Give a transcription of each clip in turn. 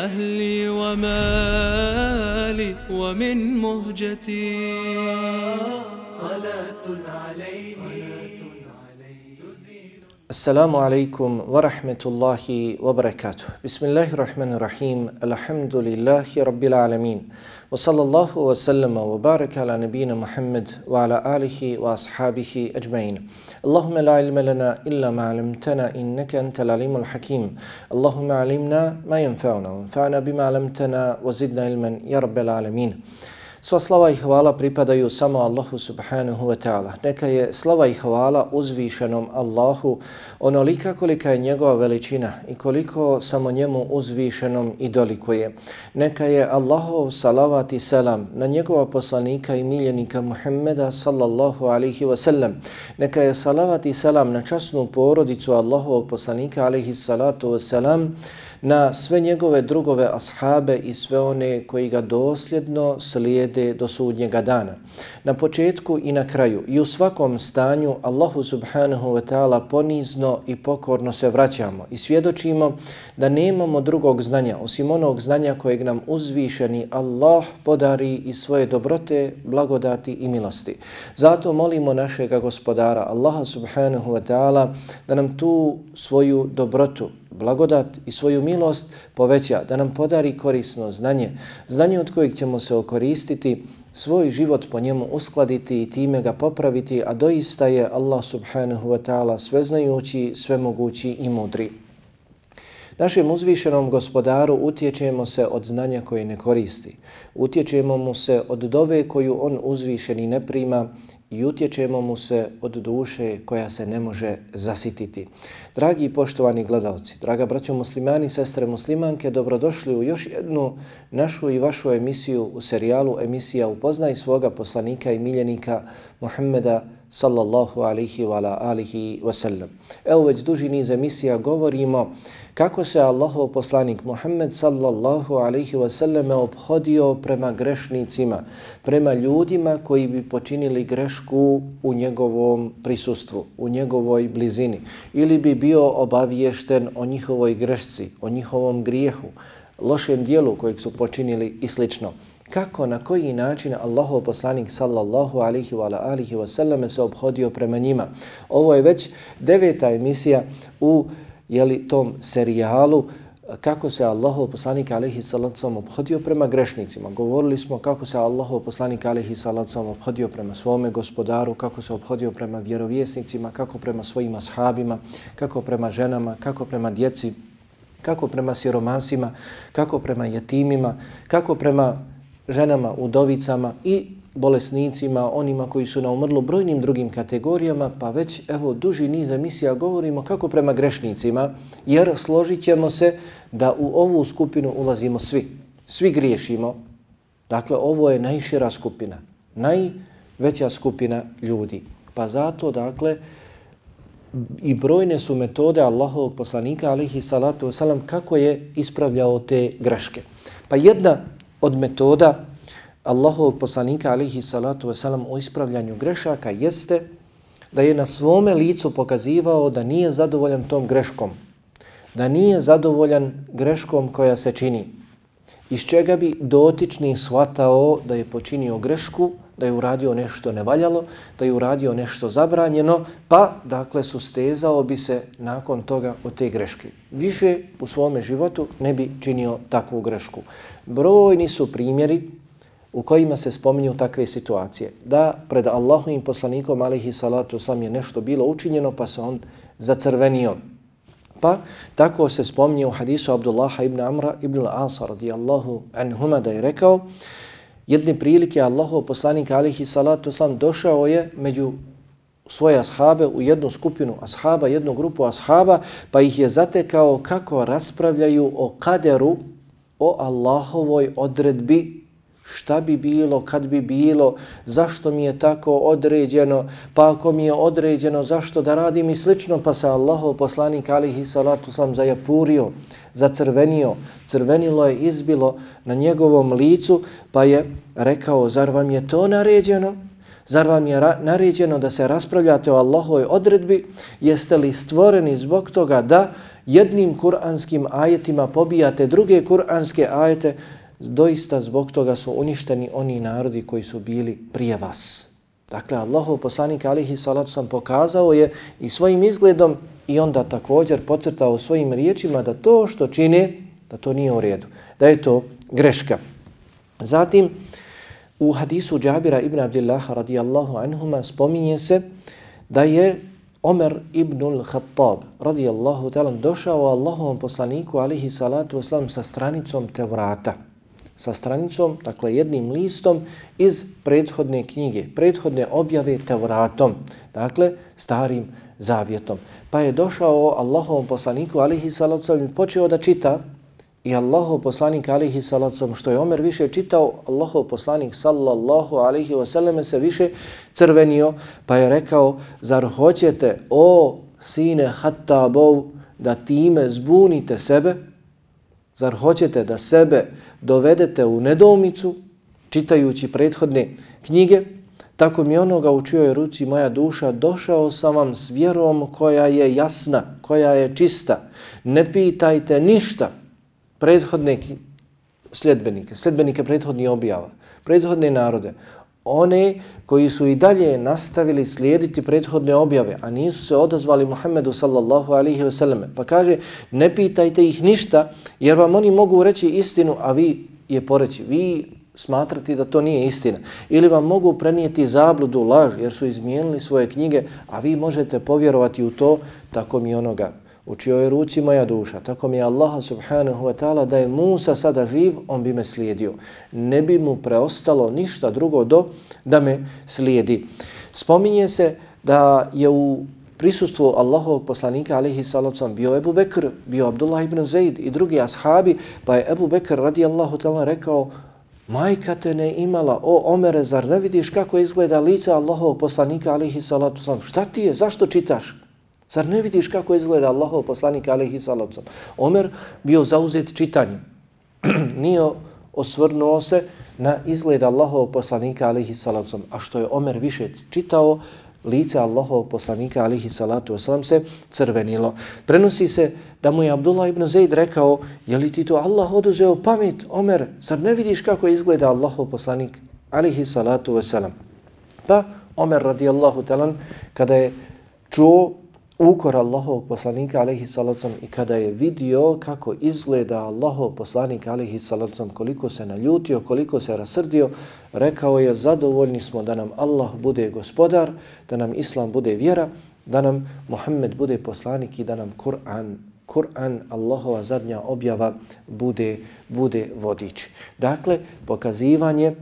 وأهلي ومالي ومن مهجتي. صلاة عليه Assalamu alaikum wa rahmetullahi wa barakatuh. Bismillahirrahmanirrahim. Alhamdulillahi rabbil alamin. Wa sallallahu wa sallama wa baraka ala nabina Muhammad wa ala alihi wa ashabihi ajmain. Allahumma la ilma lana illa ma'alamtana innaka anta l'alimul hakim. Allahumma alimna ma yanfa'una wa anfa'na bima'alamtana wa zidna ilman ya rabbil alamin. Sva slava i hvala pripadaju samo Allahu subhanahu wa ta'ala. Neka je slava i hvala uzvišenom Allahu onolika kolika je njegova veličina i koliko samo njemu uzvišenom i dolikuje. Neka je Allahov salavat i selam na njegova poslanika i miljenika Muhammeda sallallahu alihi wa sallam. Neka je salavat i selam na časnu porodicu Allahovog poslanika alihi salatu wa salam na sve njegove drugove ashabe i sve one koji ga dosljedno slijede do sudnjega dana. Na početku i na kraju i u svakom stanju Allahu subhanahu wa ta'ala ponizno i pokorno se vraćamo i svjedočimo da nemamo drugog znanja osim onog znanja kojeg nam uzvišeni Allah podari i svoje dobrote, blagodati i milosti. Zato molimo našega gospodara Allaha subhanahu wa ta'ala da nam tu svoju dobrotu, blagodat i svoju milost poveća, da nam podari korisno znanje, znanje od kojeg ćemo se okoristiti, svoj život po njemu uskladiti i time ga popraviti, a doista je Allah subhanahu wa ta'ala sveznajući, svemogući i mudri. Našem uzvišenom gospodaru utječemo se od znanja koje ne koristi. Utječemo mu se od dove koju on uzvišeni ne prima i utječemo mu se od duše koja se ne može zasititi. Dragi i poštovani gledalci, draga braćo muslimani, sestre muslimanke, dobrodošli u još jednu našu i vašu emisiju u serijalu emisija Upoznaj svoga poslanika i miljenika Muhammeda sallallahu alihi wa alihi wasallam. Evo već duži niz emisija govorimo kako se Allahov poslanik Muhammed sallallahu alaihi wasallam obhodio prema grešnicima, prema ljudima koji bi počinili grešku u njegovom prisustvu, u njegovoj blizini ili bi bio obaviješten o njihovoj grešci, o njihovom grijehu, lošem dijelu kojeg su počinili i slično. Kako, na koji način Allahov poslanik sallallahu alihi wa alihi wa sallam se obhodio prema njima. Ovo je već deveta emisija u jeli, tom serijalu kako se Allahov poslanik alaihi salacom obhodio prema grešnicima. Govorili smo kako se Allahov poslanik alaihi salacom obhodio prema svome gospodaru, kako se obhodio prema vjerovjesnicima, kako prema svojim ashabima, kako prema ženama, kako prema djeci, kako prema siromasima, kako prema jetimima, kako prema ženama, udovicama i bolesnicima, onima koji su na umrlu brojnim drugim kategorijama, pa već evo duži niz emisija govorimo kako prema grešnicima, jer složit se da u ovu skupinu ulazimo svi. Svi griješimo. Dakle, ovo je najšira skupina, najveća skupina ljudi. Pa zato, dakle, i brojne su metode Allahovog poslanika, alihi salatu wasalam, kako je ispravljao te greške. Pa jedna od metoda Allahovog poslanika alihi salatu wasalam o ispravljanju grešaka jeste da je na svome licu pokazivao da nije zadovoljan tom greškom, da nije zadovoljan greškom koja se čini, iz čega bi dotični shvatao da je počinio grešku, da je uradio nešto nevaljalo, da je uradio nešto zabranjeno, pa dakle sustezao bi se nakon toga od te greške. Više u svome životu ne bi činio takvu grešku. Brojni su primjeri u kojima se spominju takve situacije. Da pred Allahovim poslanikom alihi salatu sam je nešto bilo učinjeno pa se on zacrvenio. Pa tako se spominje u hadisu Abdullaha ibn Amra ibn Asa radijallahu anhuma da je rekao jedne prilike Allahov poslanik alihi salatu sam došao je među svoje ashabe u jednu skupinu ashaba, jednu grupu ashaba, pa ih je zatekao kako raspravljaju o kaderu, o Allahovoj odredbi šta bi bilo, kad bi bilo, zašto mi je tako određeno, pa ako mi je određeno, zašto da radim i slično, pa se Allahov poslanik alihi salatu sam zajapurio, zacrvenio, crvenilo je izbilo na njegovom licu, pa je rekao, zar vam je to naređeno? Zar vam je naređeno da se raspravljate o Allahovoj odredbi? Jeste li stvoreni zbog toga da jednim kuranskim ajetima pobijate druge kuranske ajete? Doista zbog toga su uništeni oni narodi koji su bili prije vas. Dakle, Allahov poslanik alihi salatu sam pokazao je i svojim izgledom i onda također potvrtao svojim riječima da to što čini, da to nije u redu, da je to greška. Zatim, u hadisu Džabira ibn Abdillah radijallahu anhuma spominje se da je Omer ibnul Khattab radijallahu talan došao Allahovom poslaniku alihi salatu wasalam sa stranicom Tevrata sa stranicom, dakle jednim listom iz prethodne knjige, prethodne objave Tevratom, dakle starim zavjetom. Pa je došao Allahovom poslaniku alihi salacom i počeo da čita i Allahov poslanik alihi salacom, što je Omer više čitao, Allahov poslanik sallallahu alihi wasallam se više crvenio, pa je rekao, zar hoćete o sine Hattabov da time zbunite sebe, Zar hoćete da sebe dovedete u nedomicu čitajući prethodne knjige? Tako mi onoga u čijoj ruci moja duša došao sam vam s vjerom koja je jasna, koja je čista. Ne pitajte ništa prethodne sljedbenike, sljedbenike prethodnih objava, prethodne narode one koji su i dalje nastavili slijediti prethodne objave, a nisu se odazvali Muhammedu sallallahu alihi vseleme. Pa kaže, ne pitajte ih ništa, jer vam oni mogu reći istinu, a vi je poreći. Vi smatrati da to nije istina. Ili vam mogu prenijeti zabludu, laž, jer su izmijenili svoje knjige, a vi možete povjerovati u to, tako mi onoga u čijoj ruci moja duša. Tako mi je Allah subhanahu wa ta'ala da je Musa sada živ, on bi me slijedio. Ne bi mu preostalo ništa drugo do da me slijedi. Spominje se da je u prisustvu Allahovog poslanika alihi salacom bio Ebu Bekr, bio Abdullah ibn Zaid i drugi ashabi, pa je Ebu Bekr radijallahu ta'ala rekao Majka te ne imala, o Omere, zar ne vidiš kako izgleda lica Allahovog poslanika alihi salatu sam? Šta ti je? Zašto čitaš? Zar ne vidiš kako izgleda Allahov poslanik alaihi salacom? Omer bio zauzet čitanjem. Nije osvrnuo se na izgled Allahov poslanika alaihi salacom. A što je Omer više čitao, lice Allahov poslanika alihi salatu wasalam se crvenilo. Prenosi se da mu je Abdullah ibn Zaid rekao, je li ti to Allah oduzeo pamet, Omer, zar ne vidiš kako izgleda Allahov poslanik alihi salatu wasalam? Pa Omer radijallahu talan, kada je čuo ukor Allahov poslanika alaihi salacom i kada je vidio kako izgleda Allahov poslanik alaihi salacom, koliko se naljutio, koliko se rasrdio, rekao je zadovoljni smo da nam Allah bude gospodar, da nam Islam bude vjera, da nam Muhammed bude poslanik i da nam Kur'an Kur'an, Allahova zadnja objava, bude, bude vodič. Dakle, pokazivanje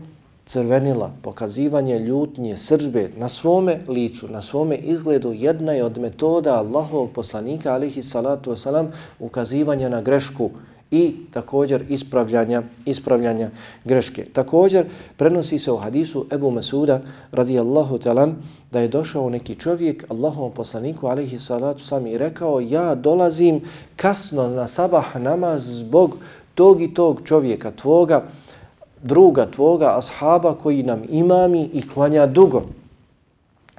crvenila, pokazivanje ljutnje, sržbe na svome licu, na svome izgledu, jedna je od metoda Allahovog poslanika, alihi salatu wasalam, ukazivanja na grešku i također ispravljanja, ispravljanja greške. Također prenosi se u hadisu Ebu Masuda radijallahu talan da je došao neki čovjek Allahovom poslaniku alihi salatu sam i rekao ja dolazim kasno na sabah namaz zbog tog i tog čovjeka, tvoga druga tvoga ashaba koji nam imami i klanja dugo.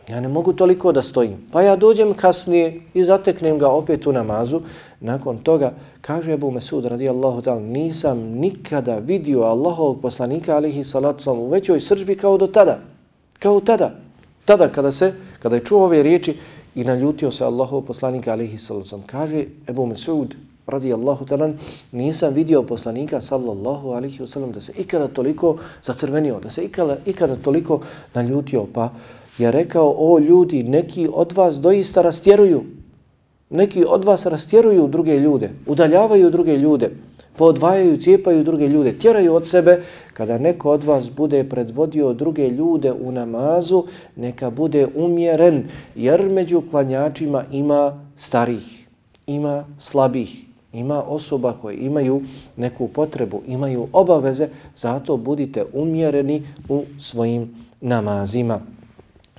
Ja ne mogu toliko da stojim. Pa ja dođem kasnije i zateknem ga opet u namazu. Nakon toga, kaže Ebu Mesud radijallahu ta'ala, nisam nikada vidio Allahovog poslanika alihi salatu u većoj sržbi kao do tada. Kao tada. Tada kada se, kada je čuo ove riječi i naljutio se Allahov poslanika alihi salatu Kaže Ebu Mesud radijallahu ta'ala, nisam vidio poslanika sallallahu alihi wasallam da se ikada toliko zacrvenio, da se ikada, ikada toliko naljutio. Pa je rekao, o ljudi, neki od vas doista rastjeruju. Neki od vas rastjeruju druge ljude, udaljavaju druge ljude, podvajaju, cijepaju druge ljude, tjeraju od sebe. Kada neko od vas bude predvodio druge ljude u namazu, neka bude umjeren, jer među klanjačima ima starih, ima slabih, ima osoba koje imaju neku potrebu, imaju obaveze, zato budite umjereni u svojim namazima.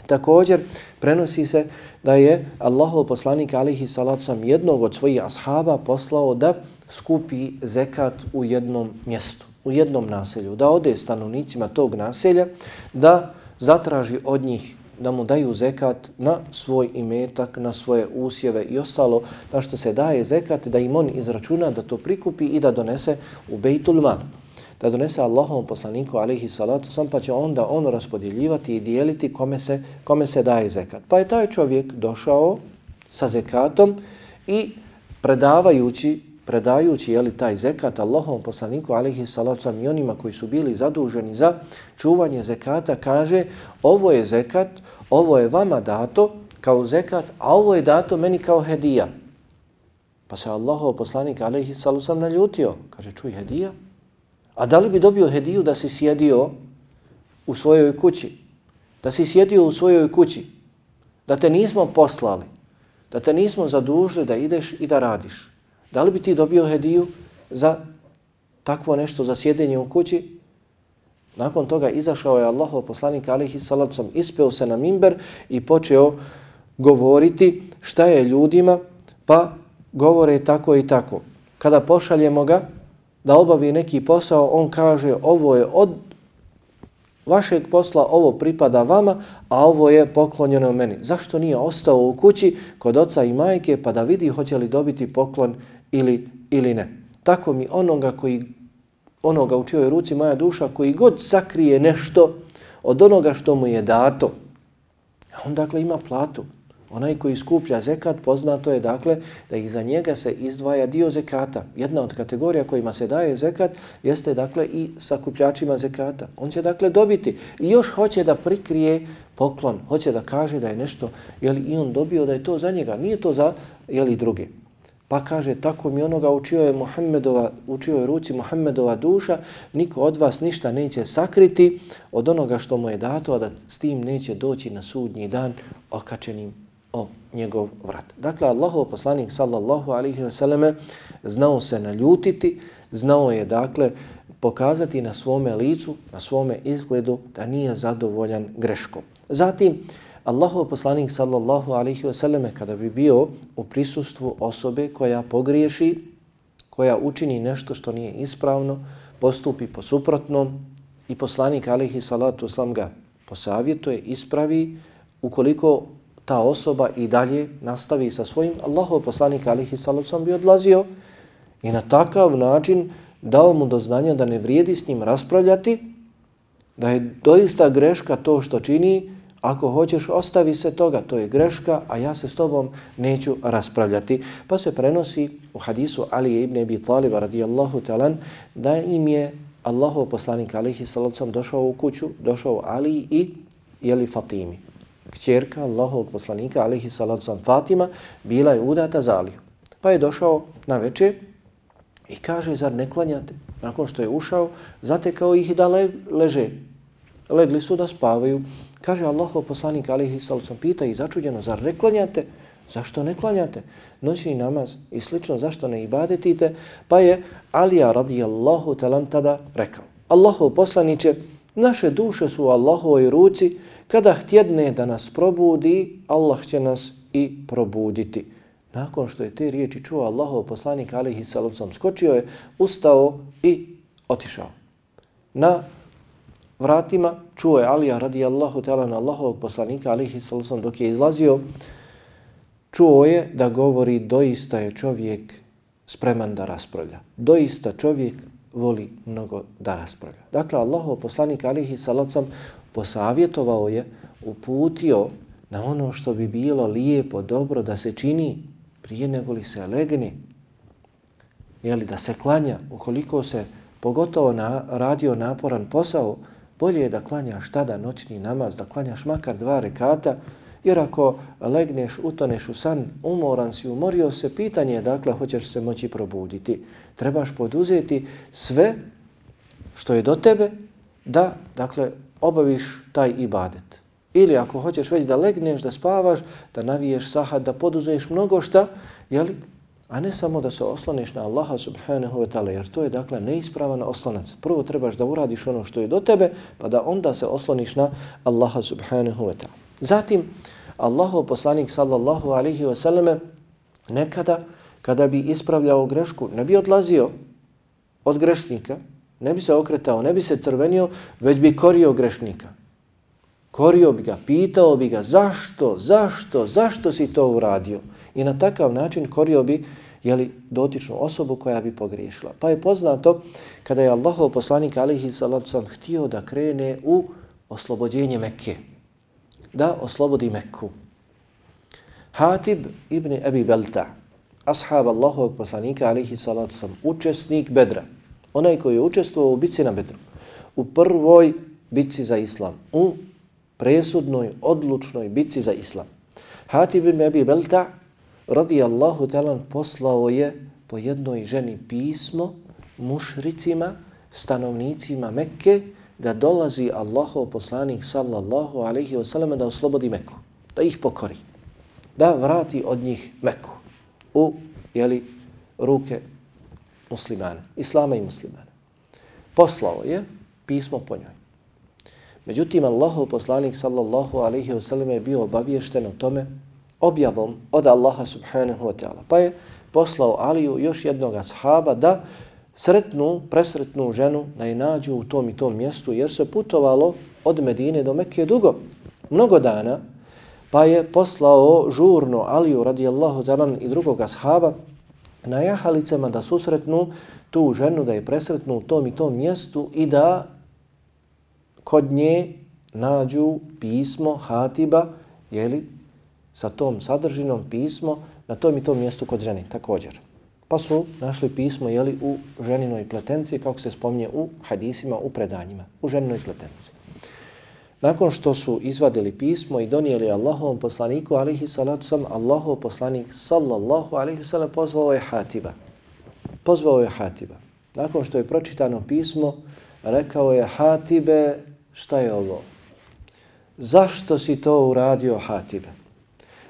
Također prenosi se da je Allahov poslanik alihi salacom jednog od svojih ashaba poslao da skupi zekat u jednom mjestu, u jednom naselju, da ode stanovnicima tog naselja, da zatraži od njih da mu daju zekat na svoj imetak, na svoje usjeve i ostalo na što se daje zekat, da im on izračuna, da to prikupi i da donese u Bejtul Mal da donese Allahovom poslaniku alihi salatu sam pa će onda on raspodjeljivati i dijeliti kome se, kome se daje zekat. Pa je taj čovjek došao sa zekatom i predavajući predajući jeli, taj zekat Allahom poslaniku alihi salacom i onima koji su bili zaduženi za čuvanje zekata kaže ovo je zekat, ovo je vama dato kao zekat, a ovo je dato meni kao hedija. Pa se Allahov poslanik alihi salacom naljutio. Kaže čuj hedija, A da li bi dobio hediju da si sjedio u svojoj kući? Da si sjedio u svojoj kući? Da te nismo poslali? Da te nismo zadužili da ideš i da radiš? Da li bi ti dobio hediju za takvo nešto, za sjedenje u kući? Nakon toga izašao je Allahov poslanik alihi salacom, ispeo se na mimber i počeo govoriti šta je ljudima, pa govore tako i tako. Kada pošaljemo ga, da obavi neki posao, on kaže ovo je od vašeg posla, ovo pripada vama, a ovo je poklonjeno meni. Zašto nije ostao u kući kod oca i majke pa da vidi hoće li dobiti poklon ili, ili ne? Tako mi onoga koji onoga u čijoj ruci moja duša koji god sakrije nešto od onoga što mu je dato, on dakle ima platu. Onaj koji skuplja zekat, poznato je dakle da iza njega se izdvaja dio zekata. Jedna od kategorija kojima se daje zekat jeste dakle i sakupljačima zekata. On će dakle dobiti i još hoće da prikrije poklon, hoće da kaže da je nešto, jeli i on dobio da je to za njega, nije to za jeli druge. Pa kaže, tako mi onoga učio je Muhammedova, učio je ruci Muhammedova duša, niko od vas ništa neće sakriti od onoga što mu je dato, a da s tim neće doći na sudnji dan okačenim o njegov vrat. Dakle, Allahov poslanik sallallahu alaihi vseleme znao se naljutiti, znao je dakle pokazati na svome licu, na svome izgledu da nije zadovoljan greškom. Zatim, Allahov poslanik sallallahu alaihi wa sallame kada bi bio u prisustvu osobe koja pogriješi, koja učini nešto što nije ispravno, postupi po suprotnom i poslanik alaihi salatu wasallam ga posavjetuje, ispravi, ukoliko ta osoba i dalje nastavi sa svojim, Allahov poslanik alihi salacom bi odlazio i na takav način dao mu do znanja da ne vrijedi s njim raspravljati, da je doista greška to što čini, ako hoćeš ostavi se toga, to je greška, a ja se s tobom neću raspravljati. Pa se prenosi u hadisu Ali ibn Abi Talib radijallahu talan da im je Allahov poslanik alihi salacom došao u kuću, došao Ali i jeli Fatimi kćerka Allahovog poslanika, alihi salacom Fatima, bila je udata za Aliju. Pa je došao na večer i kaže, zar ne klanjate? Nakon što je ušao, zatekao ih i da le, leže. Legli su da spavaju. Kaže Allahov poslanik, alihi salacom, pita i začuđeno, zar ne klanjate? Zašto ne klanjate? Noćni namaz i slično, zašto ne ibadetite? Pa je Alija radijallahu talan tada rekao, Allahov poslaniće, naše duše su u Allahovoj ruci, Kada htjedne da nas probudi, Allah će nas i probuditi. Nakon što je te riječi čuo Allahov poslanik alihi sallam skočio je, ustao i otišao. Na vratima, čuo je Alija radijallahu ta'ala na Allahovog poslanika, alihi sallam, dok je izlazio, čuo je da govori doista je čovjek spreman da raspravlja. Doista čovjek voli mnogo da raspravlja. Dakle, Allahov poslanik alihi sallam posavjetovao je, uputio na ono što bi bilo lijepo, dobro da se čini prije nego li se legne. Jeli, da se klanja, ukoliko se pogotovo na, radio naporan posao, bolje je da klanjaš tada noćni namaz, da klanjaš makar dva rekata, jer ako legneš, utoneš u san, umoran si, umorio se, pitanje je dakle, hoćeš se moći probuditi. Trebaš poduzeti sve što je do tebe da, dakle, obaviš taj ibadet. Ili ako hoćeš već da legneš, da spavaš, da naviješ sahad, da poduzeš mnogo šta, jeli? A ne samo da se osloniš na Allaha subhanahu wa ta'ala, jer to je dakle neispravan oslonac. Prvo trebaš da uradiš ono što je do tebe, pa da onda se osloniš na Allaha subhanahu wa ta'ala. Zatim, Allahov poslanik sallallahu alaihi wa sallame nekada, kada bi ispravljao grešku, ne bi odlazio od grešnika, ne bi se okretao, ne bi se crvenio, već bi korio grešnika. Korio bi ga, pitao bi ga zašto, zašto, zašto si to uradio? I na takav način korio bi jeli, dotičnu osobu koja bi pogriješila. Pa je poznato kada je Allahov poslanik alihi salatu htio da krene u oslobođenje Mekke. Da oslobodi Mekku. Hatib ibn Abi Belta, ashab Allahovog poslanika alihi salatu sam, učesnik Bedra, onaj koji je učestvovao u bitci na Bedru, u prvoj bitci za Islam, u presudnoj, odlučnoj bitci za Islam. Hatib ibn Abi Belta radijallahu talan poslao je po jednoj ženi pismo mušricima, stanovnicima Mekke, da dolazi Allahov poslanik sallallahu alaihi wa sallam da oslobodi Meku, da ih pokori, da vrati od njih Meku u jeli, ruke muslimana, islama i muslimana. Poslao je pismo po njoj. Međutim, Allahov poslanik sallallahu alaihi wa sallam je bio obaviješten o tome objavom od Allaha subhanahu wa ta'ala. Pa je poslao Aliju još jednog ashaba da sretnu, presretnu ženu da je nađu u tom i tom mjestu jer se putovalo od Medine do Mekke dugo, mnogo dana, pa je poslao žurno Aliju radijallahu talan i drugog ashaba na jahalicama da susretnu tu ženu, da je presretnu u tom i tom mjestu i da kod nje nađu pismo Hatiba, jeli, sa tom sadržinom pismo na tom i tom mjestu kod žene također. Pa su našli pismo jeli, u ženinoj pletenci, kako se spominje u hadisima, u predanjima, u ženinoj pletenci. Nakon što su izvadili pismo i donijeli Allahovom poslaniku, alihi salatu sam, Allahov poslanik, sallallahu alihi salam, pozvao je Hatiba. Pozvao je Hatiba. Nakon što je pročitano pismo, rekao je Hatibe, šta je ovo? Zašto si to uradio Hatibe?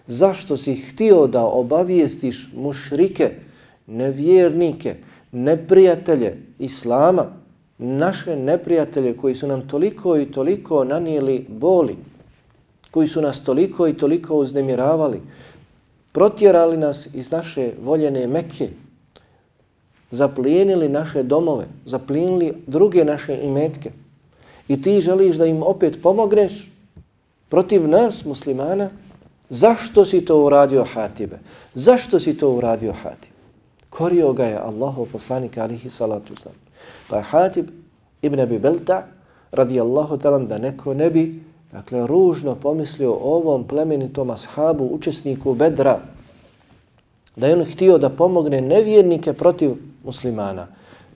Zašto si htio da obavijestiš mušrike, nevjernike, neprijatelje Islama, naše neprijatelje koji su nam toliko i toliko nanijeli boli, koji su nas toliko i toliko uznemiravali, protjerali nas iz naše voljene meke, zaplijenili naše domove, zaplijenili druge naše imetke i ti želiš da im opet pomogneš protiv nas, muslimana, Zašto si to uradio Hatibe? Zašto si to uradio Hatib? Korio ga je Allahov poslanik alihi salatu sam. Pa je Hatib ibn Abi Belta radijallahu talam da neko ne bi dakle, ružno pomislio o ovom plemenitom ashabu, učesniku Bedra, da je on htio da pomogne nevjernike protiv muslimana.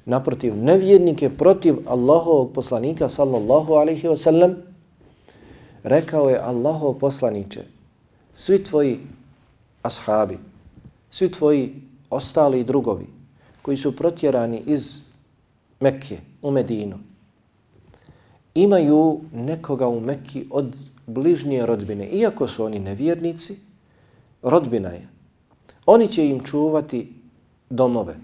Naprotiv, nevjernike protiv Allahovog poslanika sallallahu alihi wasallam, rekao je Allahov poslaniće, svi tvoji ashabi, svi tvoji ostali drugovi koji su protjerani iz Mekke u Medinu, imaju nekoga u Mekki od bližnje rodbine. Iako su oni nevjernici, rodbina je. Oni će im čuvati domove.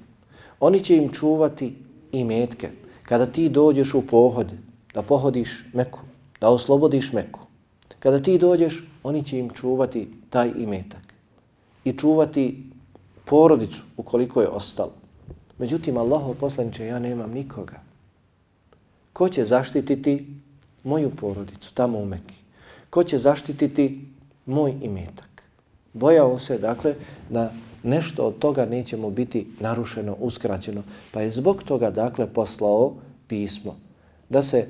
Oni će im čuvati i metke. Kada ti dođeš u pohod, da pohodiš Meku, da oslobodiš Meku, Kada ti dođeš, oni će im čuvati taj imetak i čuvati porodicu ukoliko je ostalo. Međutim, Allahov poslaniče, ja nemam nikoga. Ko će zaštititi moju porodicu tamo u Mekki? Ko će zaštititi moj imetak? Bojao se, dakle, da nešto od toga nećemo biti narušeno, uskraćeno. Pa je zbog toga, dakle, poslao pismo. Da se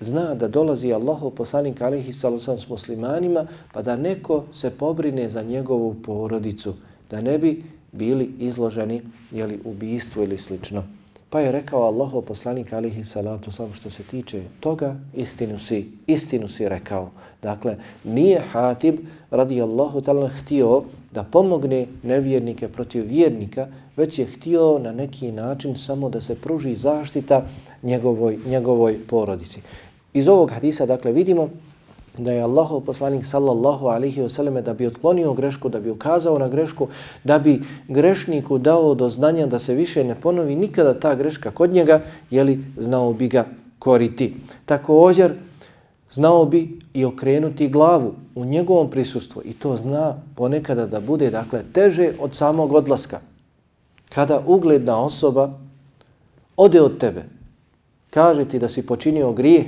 zna da dolazi Allahov poslanik alihi sallam s muslimanima, pa da neko se pobrine za njegovu porodicu, da ne bi bili izloženi jeli, ubijstvu ili slično. Pa je rekao Allahov poslanik alihi salatu sam što se tiče toga, istinu si, istinu si rekao. Dakle, nije Hatib radijallahu ta'ala htio da pomogne nevjernike protiv vjernika, već je htio na neki način samo da se pruži zaštita njegovoj, njegovoj porodici. Iz ovog hadisa, dakle, vidimo da je Allahov poslanik sallallahu alaihi wasallam da bi otklonio grešku, da bi ukazao na grešku, da bi grešniku dao do znanja da se više ne ponovi nikada ta greška kod njega, jeli znao bi ga koriti. Također, znao bi i okrenuti glavu u njegovom prisustvu i to zna ponekada da bude dakle teže od samog odlaska. Kada ugledna osoba ode od tebe, kaže ti da si počinio grijeh,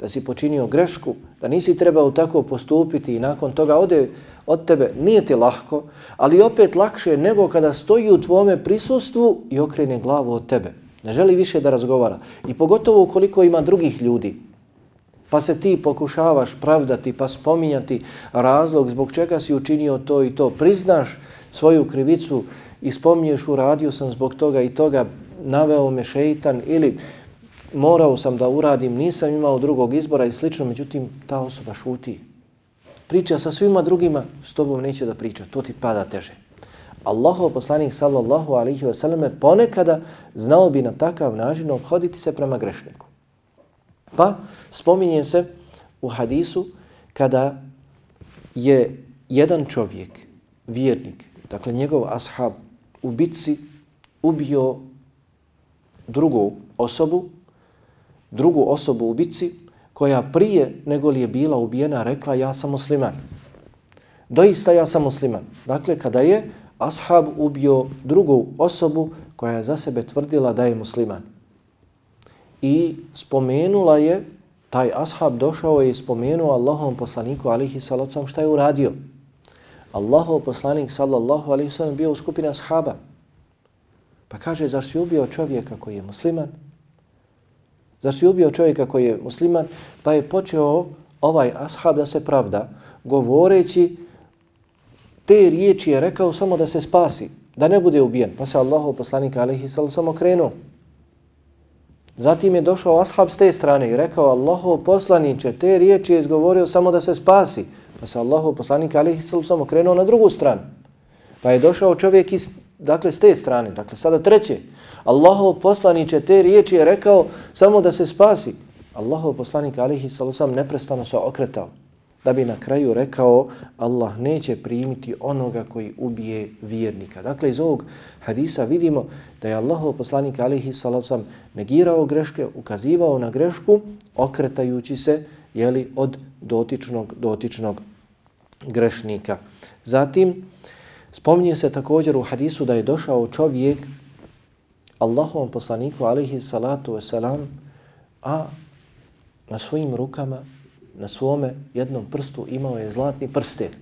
da si počinio grešku, da nisi trebao tako postupiti i nakon toga ode od tebe, nije ti lahko, ali opet lakše nego kada stoji u tvome prisustvu i okrene glavu od tebe. Ne želi više da razgovara. I pogotovo ukoliko ima drugih ljudi, pa se ti pokušavaš pravdati, pa spominjati razlog zbog čega si učinio to i to, priznaš svoju krivicu i spominješ uradio sam zbog toga i toga, naveo me šeitan ili morao sam da uradim, nisam imao drugog izbora i slično, međutim ta osoba šuti. Priča sa svima drugima, s tobom neće da priča, to ti pada teže. Allahov poslanik sallallahu alaihi wa sallam ponekada znao bi na takav način obhoditi se prema grešniku. Pa spominje se u hadisu kada je jedan čovjek, vjernik, dakle njegov ashab u bitci ubio drugu osobu, drugu osobu u bici koja prije nego li je bila ubijena rekla ja sam musliman. Doista ja sam musliman. Dakle, kada je ashab ubio drugu osobu koja je za sebe tvrdila da je musliman i spomenula je, taj ashab došao je i spomenuo Allahom poslaniku alihi salacom šta je uradio. Allahov poslanik sallallahu alihi salam bio u skupini ashaba. Pa kaže, zar si ubio čovjeka koji je musliman? Zar si ubio čovjeka koji je musliman? Pa je počeo ovaj ashab da se pravda, govoreći te riječi je rekao samo da se spasi, da ne bude ubijen. Pa se Allahov poslanik alaihi sallam okrenuo. Zatim je došao ashab s te strane i rekao Allahov poslaniće, te riječi je izgovorio samo da se spasi. Pa se Allahov poslanik alaihi sallam okrenuo na drugu stranu. Pa je došao čovjek iz, dakle, s te strane, dakle sada treće. Allahov poslaniće te riječi je rekao samo da se spasi. Allahov poslanik alihi sallam neprestano se okretao da bi na kraju rekao Allah neće primiti onoga koji ubije vjernika. Dakle, iz ovog hadisa vidimo da je Allahov poslanik alihi sallam, negirao greške, ukazivao na grešku, okretajući se jeli, od dotičnog, dotičnog grešnika. Zatim, spominje se također u hadisu da je došao čovjek Allahovom poslaniku alaihi salatu wasalam, a na svojim rukama na svome jednom prstu imao je zlatni prsten.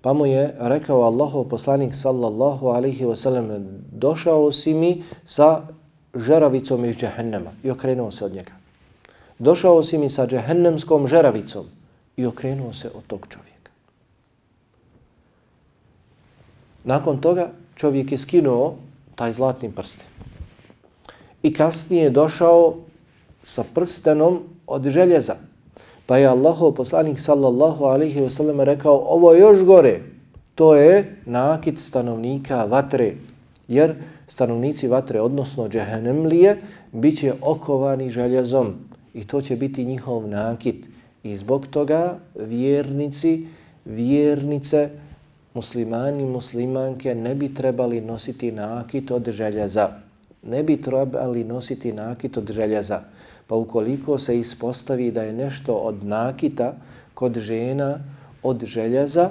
Pa mu je rekao Allahov poslanik sallallahu alaihi wasalam, došao si mi sa žeravicom iz džehennema i okrenuo se od njega. Došao si mi sa džehennemskom žeravicom i okrenuo se od tog čovjeka. Nakon toga čovjek je skinuo taj zlatni prsten. I kasnije je došao sa prstenom od željeza. Pa je Allahov poslanik sallallahu alaihi wa sallam rekao ovo je još gore. To je nakit stanovnika vatre. Jer stanovnici vatre, odnosno džehennemlije, bit će okovani željezom. I to će biti njihov nakit. I zbog toga vjernici, vjernice, muslimani, muslimanke ne bi trebali nositi nakit od željeza. Ne bi trebali nositi nakit od željeza. Pa ukoliko se ispostavi da je nešto od nakita kod žena od željeza,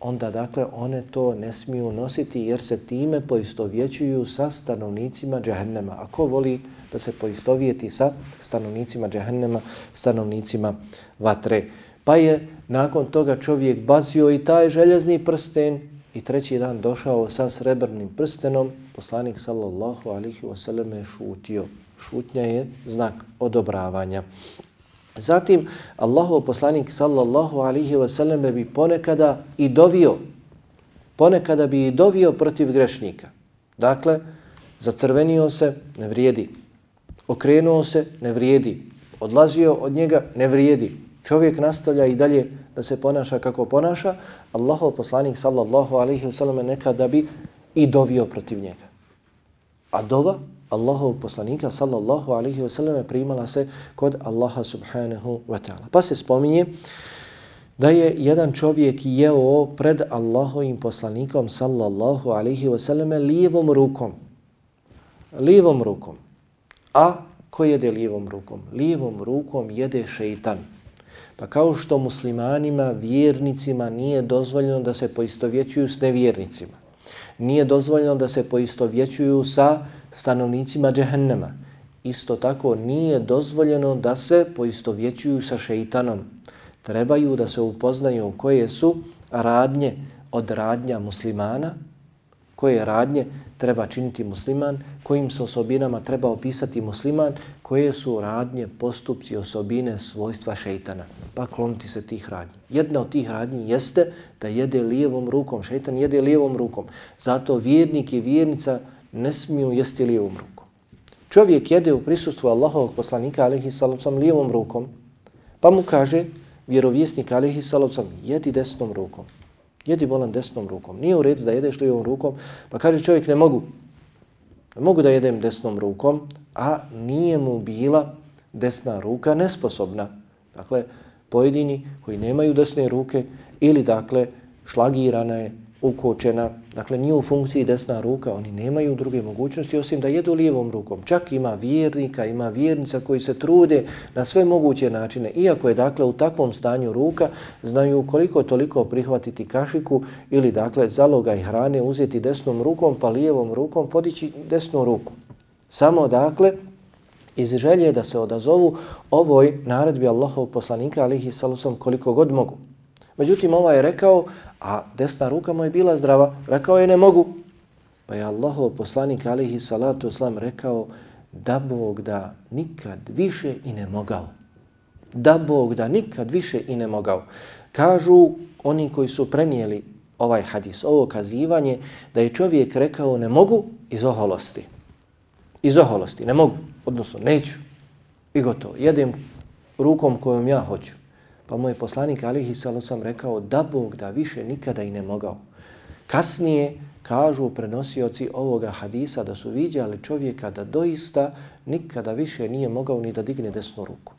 onda dakle one to ne smiju nositi jer se time poistovjećuju sa stanovnicima džehennema. A ko voli da se poistovjeti sa stanovnicima džehennema, stanovnicima vatre? Pa je nakon toga čovjek bazio i taj željezni prsten i treći dan došao sa srebrnim prstenom. Poslanik sallallahu alihi wasallam je šutio. Šutnja je znak odobravanja. Zatim, Allahov poslanik sallallahu alihi wasallam bi ponekada i dovio, ponekada bi i dovio protiv grešnika. Dakle, zacrvenio se, ne vrijedi. Okrenuo se, ne vrijedi. Odlazio od njega, ne vrijedi. Čovjek nastavlja i dalje da se ponaša kako ponaša. Allahov poslanik sallallahu alihi wasallam nekada bi i dovio protiv njega. A dova Allahov poslanika sallallahu alaihi wasallam primala se kod Allaha subhanahu wa ta'ala. Pa se spominje da je jedan čovjek jeo pred Allahovim poslanikom sallallahu alaihi wasallam lijevom rukom. Lijevom rukom. A ko jede lijevom rukom? Lijevom rukom jede šeitan. Pa kao što muslimanima, vjernicima nije dozvoljeno da se poistovjećuju s nevjernicima. Nije dozvoljeno da se poistovjećuju sa stanovnicima džehennema. Isto tako nije dozvoljeno da se poistovjećuju sa šeitanom. Trebaju da se upoznaju koje su radnje od radnja muslimana, koje radnje treba činiti musliman, kojim se osobinama treba opisati musliman, koje su radnje, postupci, osobine, svojstva šeitana. Pa kloniti se tih radnji. Jedna od tih radnji jeste da jede lijevom rukom. Šeitan jede lijevom rukom. Zato vjernik i vjernica ne smiju jesti lijevom rukom. Čovjek jede u prisustvu Allahovog poslanika alihi salavcom lijevom rukom, pa mu kaže vjerovjesnik alihi salavcom jedi desnom rukom. Jedi volan desnom rukom. Nije u redu da jedeš lijevom rukom, pa kaže čovjek ne mogu. Ne mogu da jedem desnom rukom, a nije mu bila desna ruka nesposobna. Dakle, pojedini koji nemaju desne ruke ili dakle šlagirana je ukočena, dakle nije u funkciji desna ruka, oni nemaju druge mogućnosti osim da jedu lijevom rukom. Čak ima vjernika, ima vjernica koji se trude na sve moguće načine. Iako je dakle u takvom stanju ruka, znaju koliko toliko prihvatiti kašiku ili dakle zaloga i hrane uzeti desnom rukom pa lijevom rukom podići desnu ruku. Samo dakle iz želje da se odazovu ovoj naredbi Allahovog poslanika alihi salusom koliko god mogu. Međutim, ovaj je rekao, a desna ruka mu je bila zdrava, rekao je ne mogu. Pa je Allahov poslanik alihi salatu oslam rekao da Bog da nikad više i ne mogao. Da Bog da nikad više i ne mogao. Kažu oni koji su prenijeli ovaj hadis, ovo kazivanje, da je čovjek rekao ne mogu iz oholosti. Iz oholosti, ne mogu, odnosno neću. I gotovo, jedem rukom kojom ja hoću. Pa moj poslanik Alihi Salosam rekao da Bog da više nikada i ne mogao. Kasnije kažu prenosioci ovoga hadisa da su viđali čovjeka da doista nikada više nije mogao ni da digne desnu ruku.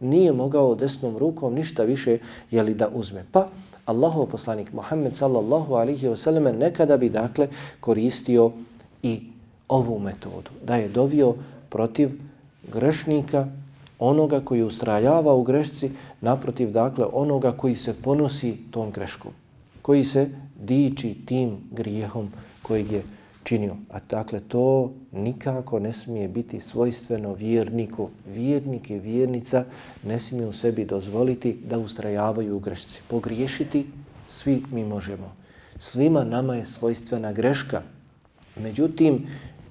Nije mogao desnom rukom ništa više jeli da uzme. Pa Allahov poslanik Muhammed sallallahu alihi wasallam nekada bi dakle koristio i ovu metodu. Da je dovio protiv grešnika onoga koji ustrajava u grešci, naprotiv, dakle, onoga koji se ponosi tom greškom, koji se diči tim grijehom koji je činio. A dakle, to nikako ne smije biti svojstveno vjerniku. Vjernik i vjernica ne smije u sebi dozvoliti da ustrajavaju u grešci. Pogriješiti svi mi možemo. Svima nama je svojstvena greška. Međutim,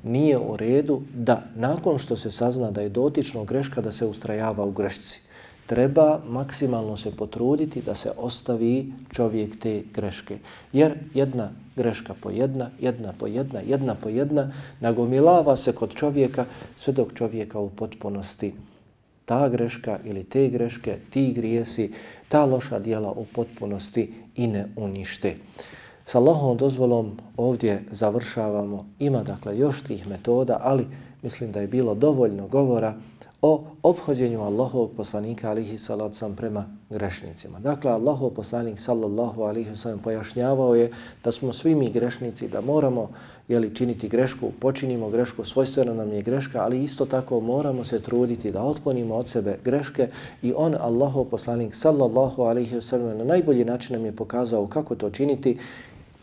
nije u redu da nakon što se sazna da je dotično greška da se ustrajava u grešci. Treba maksimalno se potruditi da se ostavi čovjek te greške. Jer jedna greška po jedna, jedna po jedna, jedna po jedna, nagomilava se kod čovjeka sve dok čovjeka u potpunosti ta greška ili te greške, ti grijesi, ta loša dijela u potpunosti i ne unište. S Allahom dozvolom ovdje završavamo. Ima dakle još tih metoda, ali mislim da je bilo dovoljno govora o obhođenju Allahovog poslanika alihi salatu sam prema grešnicima. Dakle, Allahov poslanik sallallahu alihi sallam pojašnjavao je da smo svi mi grešnici, da moramo jeli, činiti grešku, počinimo grešku, svojstveno nam je greška, ali isto tako moramo se truditi da otklonimo od sebe greške i on, Allahov poslanik sallallahu alihi sallam, na najbolji način nam je pokazao kako to činiti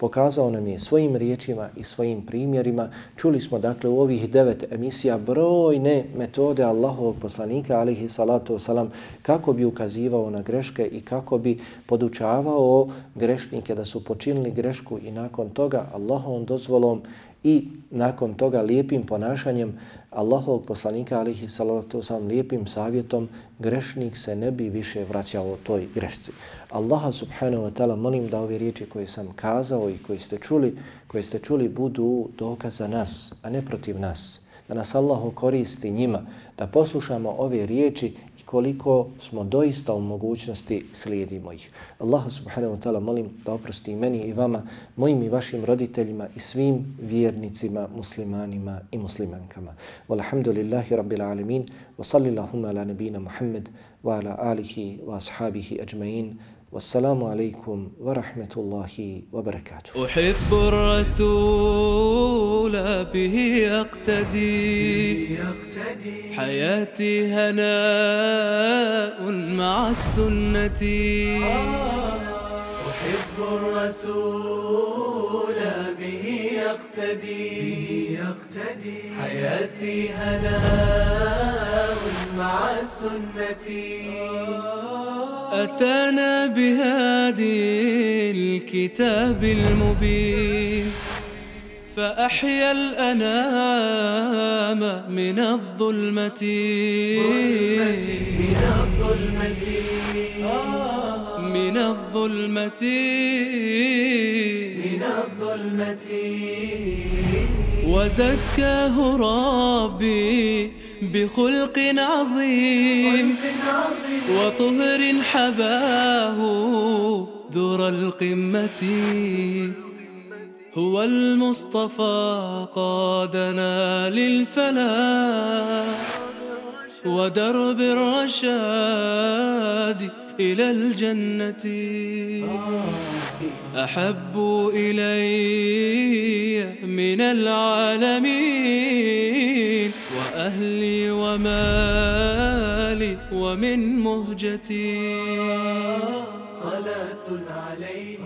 pokazao nam je svojim riječima i svojim primjerima. Čuli smo dakle u ovih devet emisija brojne metode Allahovog poslanika alihi salatu wasalam kako bi ukazivao na greške i kako bi podučavao grešnike da su počinili grešku i nakon toga Allahovom dozvolom i nakon toga lijepim ponašanjem Allahovog poslanika alihi salatu sam lijepim savjetom grešnik se ne bi više vraćao toj grešci. Allaha subhanahu wa ta'ala molim da ove riječi koje sam kazao i koje ste čuli, koje ste čuli budu dokaz za nas, a ne protiv nas Da nas Allah koristi njima, da poslušamo ove riječi i koliko smo doista u mogućnosti slijedimo ih. Allaha subhanahu wa ta'ala molim da oprosti i meni i vama, mojim i vašim roditeljima i svim vjernicima, muslimanima i muslimankama. Walhamdulillahi rabbil alemin, wa sallillahumma ala nabina Muhammad wa ala alihi wa ashabihi ajma'in. والسلام عليكم ورحمة الله وبركاته أحب الرسول به يقتدي. حياتي هناء مع السنة. أحب الرسول به يقتدي. حياتي هناء مع السنة. أتانا بهادي الكتاب المبين. فأحيا الأنام من الظلمة. من الظلمة. من الظلمة من الظلمة وزكاه ربي بخلق عظيم. وطهر حباه ذر القمة. هو المصطفى قادنا للفلاح ودرب الرشاد إلى الجنة. أحب إلي من العالمين وأهلي ومالي ومن مهجتي. صلاة عليه